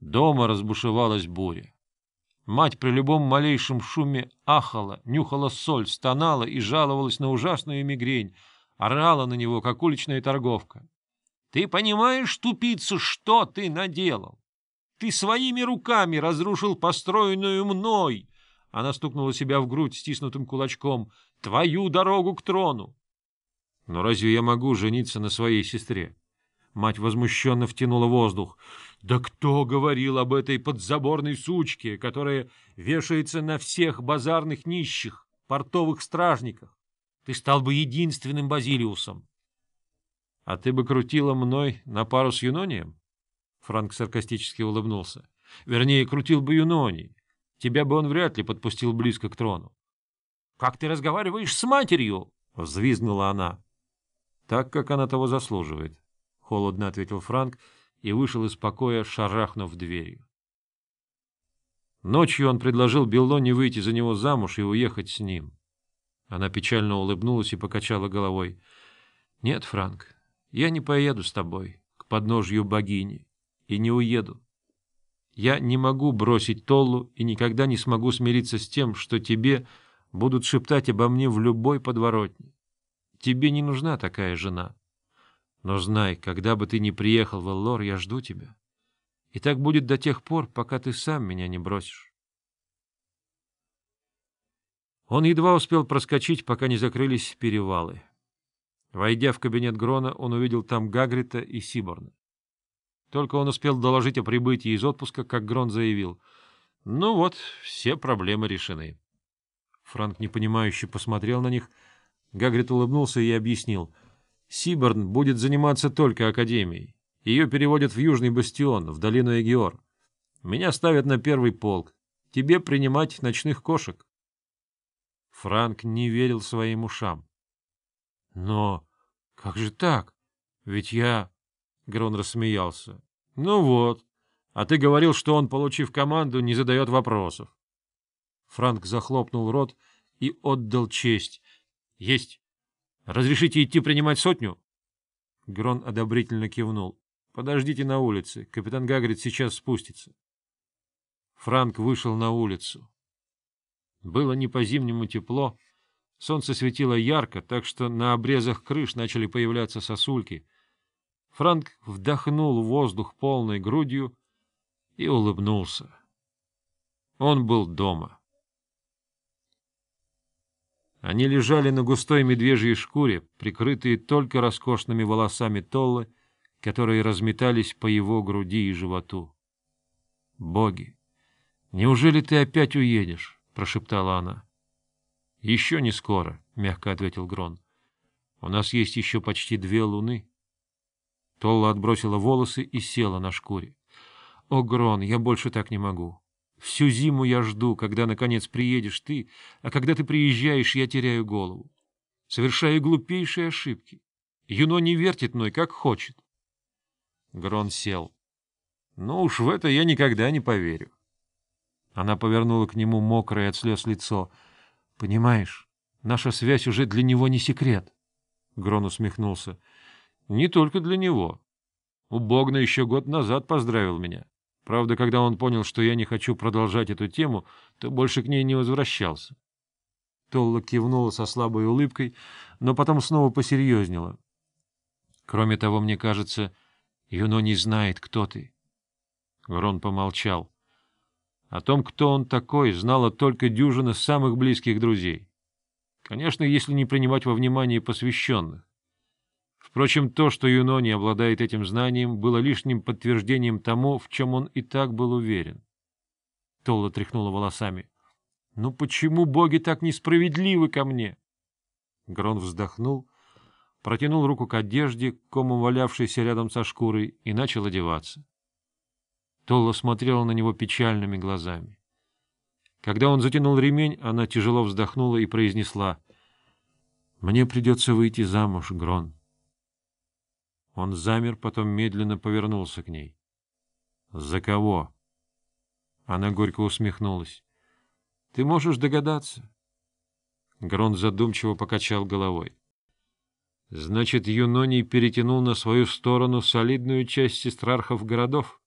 Дома разбушевалась буря. Мать при любом малейшем шуме ахала, нюхала соль, стонала и жаловалась на ужасную мигрень, орала на него, как уличная торговка. — Ты понимаешь, тупица, что ты наделал? Ты своими руками разрушил построенную мной, — она стукнула себя в грудь стиснутым кулачком, — твою дорогу к трону. — Но разве я могу жениться на своей сестре? Мать возмущенно втянула воздух. Да кто говорил об этой подзаборной сучке, которая вешается на всех базарных нищих, портовых стражниках? Ты стал бы единственным Базилиусом. — А ты бы крутила мной на пару с Юнонием? Франк саркастически улыбнулся. — Вернее, крутил бы Юноний. Тебя бы он вряд ли подпустил близко к трону. — Как ты разговариваешь с матерью? — взвизгнула она. — Так, как она того заслуживает, — холодно ответил Франк, — и вышел из покоя, шарахнув дверью. Ночью он предложил Беллоне выйти за него замуж и уехать с ним. Она печально улыбнулась и покачала головой. — Нет, Франк, я не поеду с тобой к подножью богини и не уеду. Я не могу бросить Толлу и никогда не смогу смириться с тем, что тебе будут шептать обо мне в любой подворотне. Тебе не нужна такая жена. Но знай, когда бы ты ни приехал в Эллор, я жду тебя. И так будет до тех пор, пока ты сам меня не бросишь. Он едва успел проскочить, пока не закрылись перевалы. Войдя в кабинет Грона, он увидел там Гагрита и Сиборна. Только он успел доложить о прибытии из отпуска, как Грон заявил. — Ну вот, все проблемы решены. Франк непонимающе посмотрел на них. Гагрит улыбнулся и объяснил — Сиборн будет заниматься только Академией. Ее переводят в Южный Бастион, в долину Эгиор. Меня ставят на первый полк. Тебе принимать ночных кошек. Франк не верил своим ушам. — Но как же так? Ведь я... Грон рассмеялся. — Ну вот. А ты говорил, что он, получив команду, не задает вопросов. Франк захлопнул рот и отдал честь. — Есть. Разрешите идти принимать сотню? Грон одобрительно кивнул. — Подождите на улице. Капитан Гагрид сейчас спустится. Франк вышел на улицу. Было не по-зимнему тепло. Солнце светило ярко, так что на обрезах крыш начали появляться сосульки. Франк вдохнул воздух полной грудью и улыбнулся. Он был дома. Они лежали на густой медвежьей шкуре, прикрытые только роскошными волосами Толлы, которые разметались по его груди и животу. — Боги! Неужели ты опять уедешь? — прошептала она. — Еще не скоро, — мягко ответил Грон. — У нас есть еще почти две луны. Толла отбросила волосы и села на шкуре. — О, Грон, я больше так не могу. Всю зиму я жду, когда, наконец, приедешь ты, а когда ты приезжаешь, я теряю голову. Совершаю глупейшие ошибки. Юно не вертит мной, как хочет. Грон сел. Ну уж в это я никогда не поверю. Она повернула к нему мокрое от слез лицо. — Понимаешь, наша связь уже для него не секрет. Грон усмехнулся. — Не только для него. У Богна еще год назад поздравил меня. Правда, когда он понял, что я не хочу продолжать эту тему, то больше к ней не возвращался. Толла кивнула со слабой улыбкой, но потом снова посерьезнела. Кроме того, мне кажется, Юно не знает, кто ты. Грон помолчал. О том, кто он такой, знала только дюжина самых близких друзей. Конечно, если не принимать во внимание посвященных. Впрочем, то, что Юно не обладает этим знанием, было лишним подтверждением тому, в чем он и так был уверен. Толла тряхнула волосами. — Ну почему боги так несправедливы ко мне? Грон вздохнул, протянул руку к одежде, кому валявшейся рядом со шкурой, и начал одеваться. Толла смотрела на него печальными глазами. Когда он затянул ремень, она тяжело вздохнула и произнесла. — Мне придется выйти замуж, Грон. — он замер, потом медленно повернулся к ней. — За кого? Она горько усмехнулась. — Ты можешь догадаться. Грон задумчиво покачал головой. — Значит, Юноний перетянул на свою сторону солидную часть сестрархов городов?